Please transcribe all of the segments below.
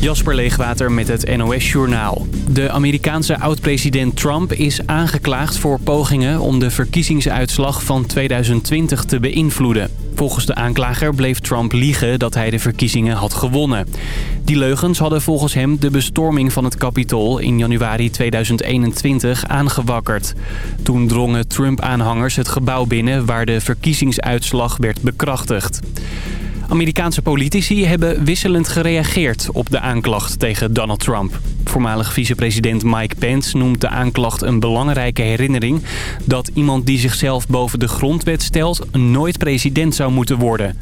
Jasper Leegwater met het NOS-journaal. De Amerikaanse oud-president Trump is aangeklaagd voor pogingen om de verkiezingsuitslag van 2020 te beïnvloeden. Volgens de aanklager bleef Trump liegen dat hij de verkiezingen had gewonnen. Die leugens hadden volgens hem de bestorming van het Capitool in januari 2021 aangewakkerd. Toen drongen Trump-aanhangers het gebouw binnen waar de verkiezingsuitslag werd bekrachtigd. Amerikaanse politici hebben wisselend gereageerd op de aanklacht tegen Donald Trump. Voormalig vicepresident Mike Pence noemt de aanklacht een belangrijke herinnering... dat iemand die zichzelf boven de grondwet stelt nooit president zou moeten worden.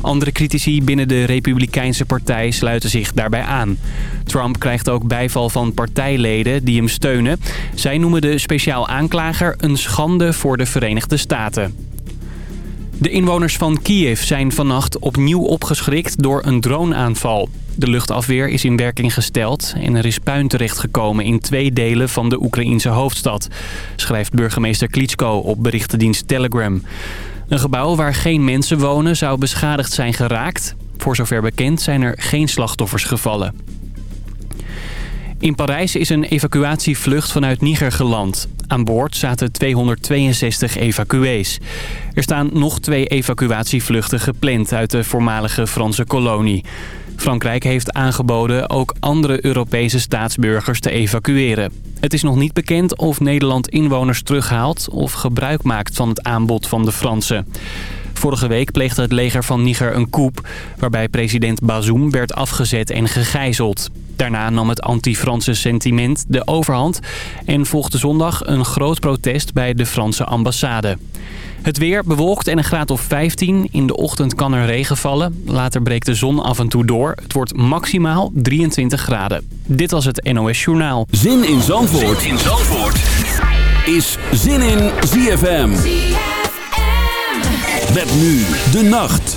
Andere critici binnen de Republikeinse partij sluiten zich daarbij aan. Trump krijgt ook bijval van partijleden die hem steunen. Zij noemen de speciaal aanklager een schande voor de Verenigde Staten. De inwoners van Kiev zijn vannacht opnieuw opgeschrikt door een droneaanval. De luchtafweer is in werking gesteld en er is puin terechtgekomen in twee delen van de Oekraïense hoofdstad, schrijft burgemeester Klitschko op berichtendienst Telegram. Een gebouw waar geen mensen wonen zou beschadigd zijn geraakt. Voor zover bekend zijn er geen slachtoffers gevallen. In Parijs is een evacuatievlucht vanuit Niger geland. Aan boord zaten 262 evacuees. Er staan nog twee evacuatievluchten gepland uit de voormalige Franse kolonie. Frankrijk heeft aangeboden ook andere Europese staatsburgers te evacueren. Het is nog niet bekend of Nederland inwoners terughaalt of gebruik maakt van het aanbod van de Fransen. Vorige week pleegde het leger van Niger een coup... waarbij president Bazoum werd afgezet en gegijzeld. Daarna nam het anti-Franse sentiment de overhand... en volgde zondag een groot protest bij de Franse ambassade. Het weer bewolkt en een graad of 15. In de ochtend kan er regen vallen. Later breekt de zon af en toe door. Het wordt maximaal 23 graden. Dit was het NOS Journaal. Zin in Zandvoort, zin in Zandvoort. is Zin in ZFM. Met nu de nacht.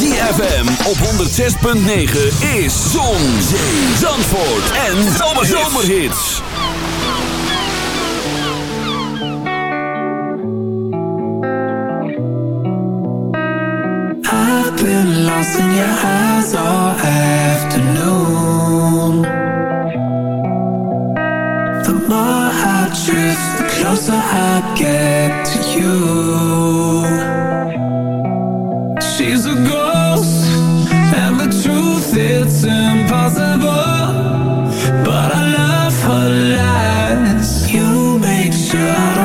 ZFM op 106.9 is Zon, Zee, Zandvoort en Zomerhits. I've been lost in your eyes all afternoon. The more I drift, the closer I get to you. But I love her lies. You make sure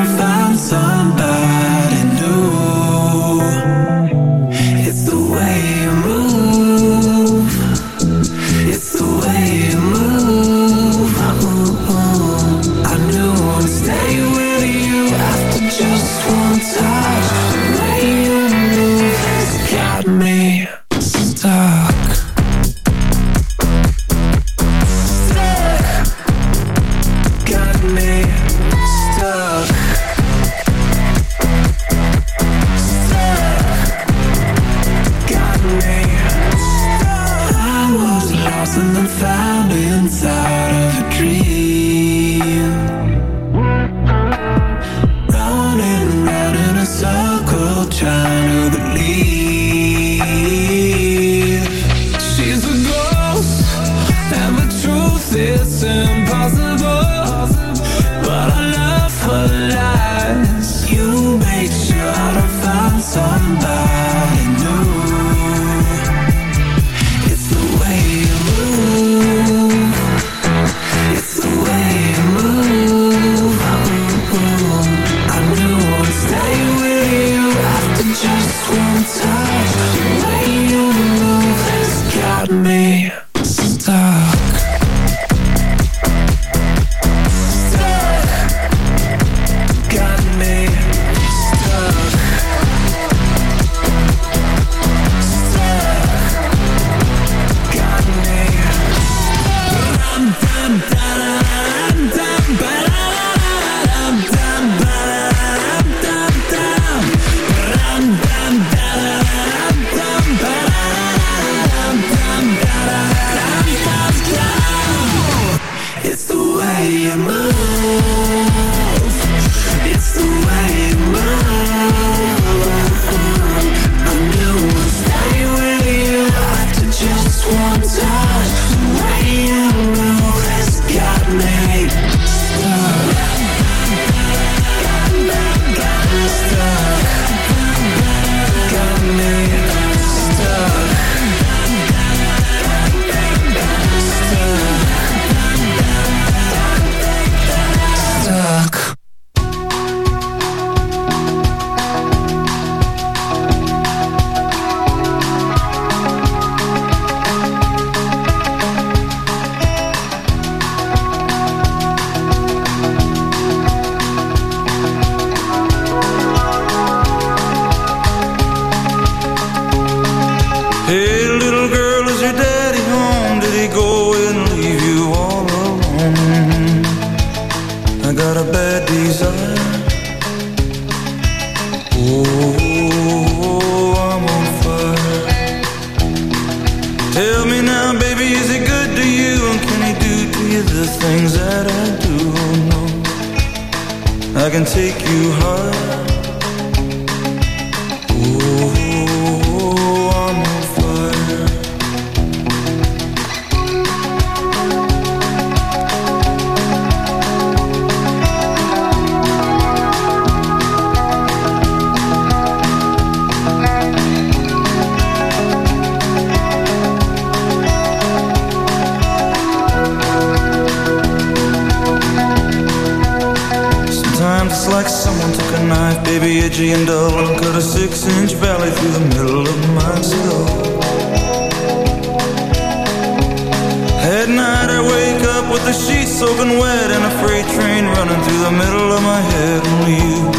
the sheets soaking wet and a freight train running through the middle of my head. Only you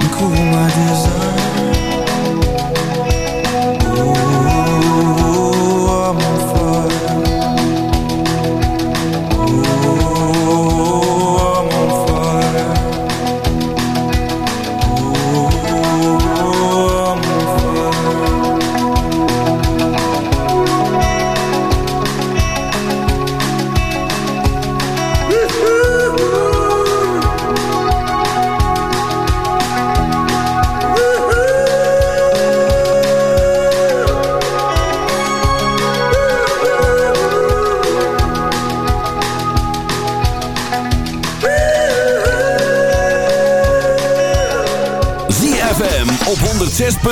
can cool my desire.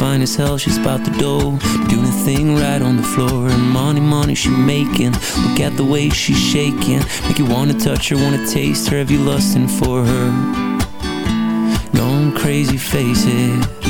Fine as hell, she's about the dough Doing a thing right on the floor And money, money she making. Look at the way she's shaking. Make you wanna touch her, wanna taste her. Have you lusting for her? Going crazy, face it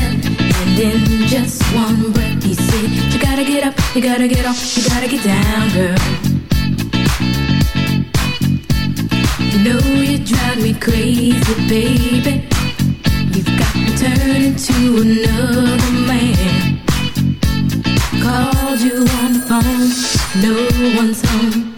And in just one breath he said, You gotta get up, you gotta get off, you gotta get down, girl. You know you drive me crazy, baby. You've got me turning to another man. Called you on the phone, no one's home.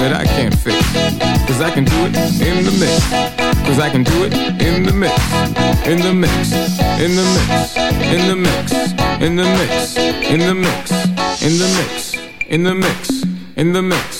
That I can't fix. Cause I can do it in the mix. Cause I can do it in the mix. In the mix. In the mix. In the mix. In the mix. In the mix. In the mix. In the mix. In the mix.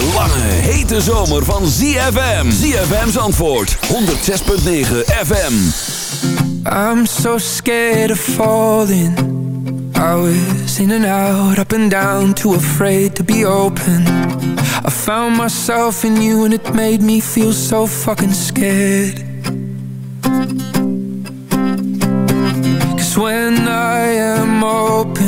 hete zomer van ZFM. ZFM's antwoord 106.9 FM. I'm so scared of falling. I was in and out, up and down, too afraid to be open. I found myself in you and it made me feel so fucking scared. Cause when I am open,